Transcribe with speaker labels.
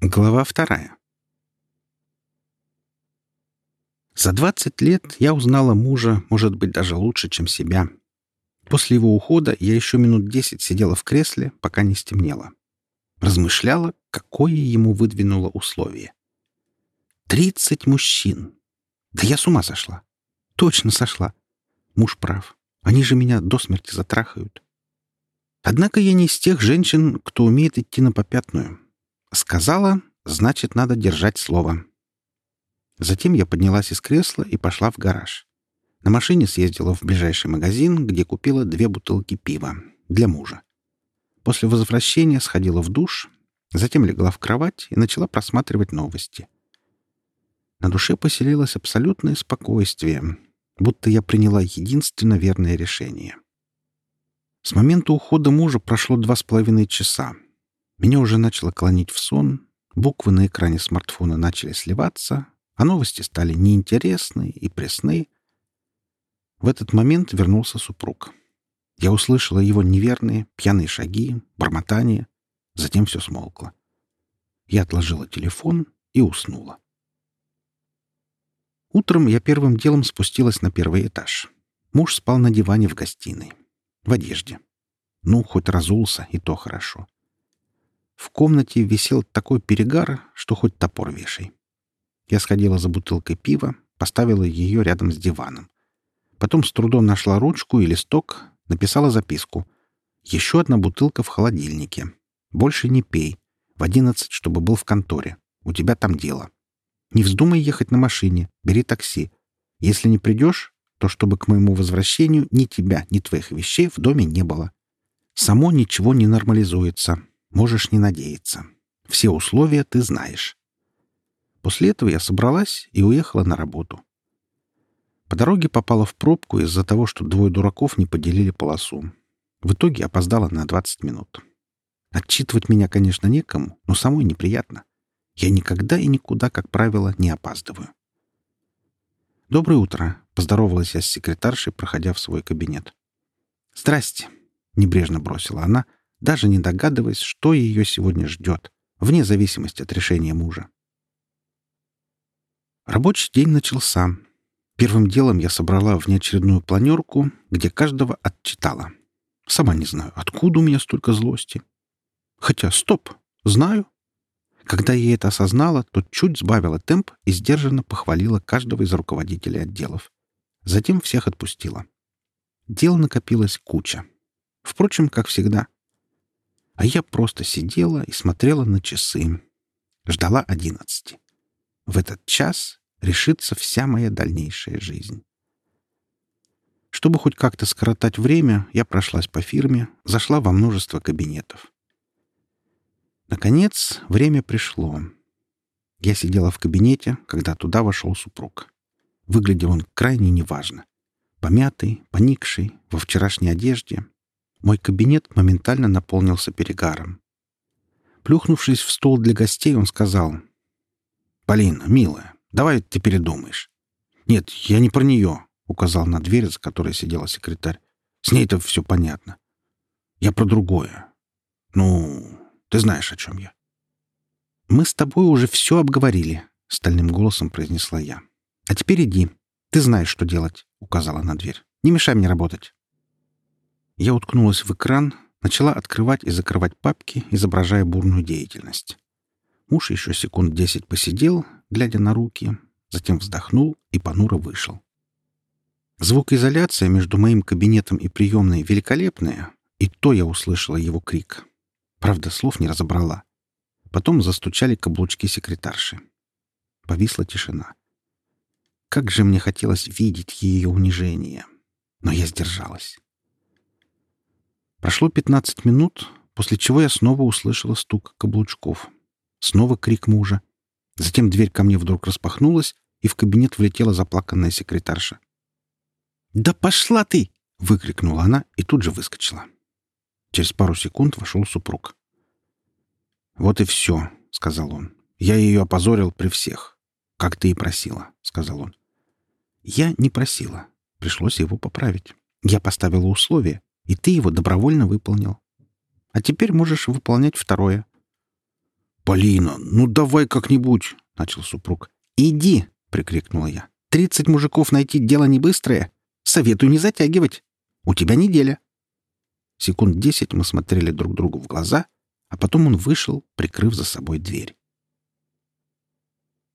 Speaker 1: Глава вторая. За 20 лет я узнала мужа, может быть, даже лучше, чем себя. После его ухода я еще минут десять сидела в кресле, пока не стемнело. Размышляла, какое ему выдвинуло условие. Тридцать мужчин. Да я с ума сошла. Точно сошла. Муж прав. Они же меня до смерти затрахают. Однако я не из тех женщин, кто умеет идти на попятную. Сказала, значит, надо держать слово. Затем я поднялась из кресла и пошла в гараж. На машине съездила в ближайший магазин, где купила две бутылки пива для мужа. После возвращения сходила в душ, затем легла в кровать и начала просматривать новости. На душе поселилось абсолютное спокойствие, будто я приняла единственно верное решение. С момента ухода мужа прошло два с половиной часа — меня уже начало клонить в сон, буквы на экране смартфона начали сливаться, а новости стали неинтересны и пресны. В этот момент вернулся супруг. Я услышала его неверные, пьяные шаги, бормотание. Затем все смолкло. Я отложила телефон и уснула. Утром я первым делом спустилась на первый этаж. Муж спал на диване в гостиной. В одежде. Ну, хоть разулся, и то хорошо. В комнате висел такой перегар, что хоть топор вешай. Я сходила за бутылкой пива, поставила ее рядом с диваном. Потом с трудом нашла ручку и листок, написала записку. «Еще одна бутылка в холодильнике. Больше не пей. В одиннадцать, чтобы был в конторе. У тебя там дело. Не вздумай ехать на машине. Бери такси. Если не придешь, то чтобы к моему возвращению ни тебя, ни твоих вещей в доме не было. Само ничего не нормализуется. Можешь не надеяться. Все условия ты знаешь. После этого я собралась и уехала на работу. По дороге попала в пробку из-за того, что двое дураков не поделили полосу. В итоге опоздала на 20 минут. Отчитывать меня, конечно, некому, но самой неприятно. Я никогда и никуда, как правило, не опаздываю. «Доброе утро», — поздоровалась я с секретаршей, проходя в свой кабинет. «Здрасте», — небрежно бросила она, даже не догадываясь, что ее сегодня ждет, вне зависимости от решения мужа. Рабочий день начался. Первым делом я собрала внеочередную планерку, где каждого отчитала. Сама не знаю, откуда у меня столько злости. Хотя, стоп, знаю. Когда я это осознала, то чуть сбавила темп и сдержанно похвалила каждого из руководителей отделов. Затем всех отпустила. Дел накопилось куча. Впрочем, как всегда — а я просто сидела и смотрела на часы. Ждала одиннадцати. В этот час решится вся моя дальнейшая жизнь. Чтобы хоть как-то скоротать время, я прошлась по фирме, зашла во множество кабинетов. Наконец, время пришло. Я сидела в кабинете, когда туда вошел супруг. Выглядел он крайне неважно. Помятый, поникший, во вчерашней одежде, мой кабинет моментально наполнился перегаром. Плюхнувшись в стол для гостей, он сказал. «Полина, милая, давай ты передумаешь». «Нет, я не про нее», — указал на дверь, за которой сидела секретарь. «С ней-то все понятно. Я про другое. Ну, ты знаешь, о чем я». «Мы с тобой уже все обговорили», — стальным голосом произнесла я. «А теперь иди. Ты знаешь, что делать», — указала на дверь. «Не мешай мне работать». Я уткнулась в экран, начала открывать и закрывать папки, изображая бурную деятельность. Муж еще секунд десять посидел, глядя на руки, затем вздохнул и понуро вышел. Звукоизоляция между моим кабинетом и приемной великолепная, и то я услышала его крик. Правда, слов не разобрала. Потом застучали каблучки секретарши. Повисла тишина. Как же мне хотелось видеть ее унижение. Но я сдержалась. Прошло пятнадцать минут, после чего я снова услышала стук каблучков. Снова крик мужа. Затем дверь ко мне вдруг распахнулась, и в кабинет влетела заплаканная секретарша. «Да пошла ты!» — выкрикнула она и тут же выскочила. Через пару секунд вошел супруг. «Вот и все», — сказал он. «Я ее опозорил при всех. Как ты и просила», — сказал он. «Я не просила. Пришлось его поправить. Я поставила условие, и ты его добровольно выполнил. А теперь можешь выполнять второе. «Полина, ну давай как-нибудь!» — начал супруг. «Иди!» — прикрикнула я. «Тридцать мужиков найти — дело не быстрое. Советую не затягивать. У тебя неделя». Секунд десять мы смотрели друг другу в глаза, а потом он вышел, прикрыв за собой дверь.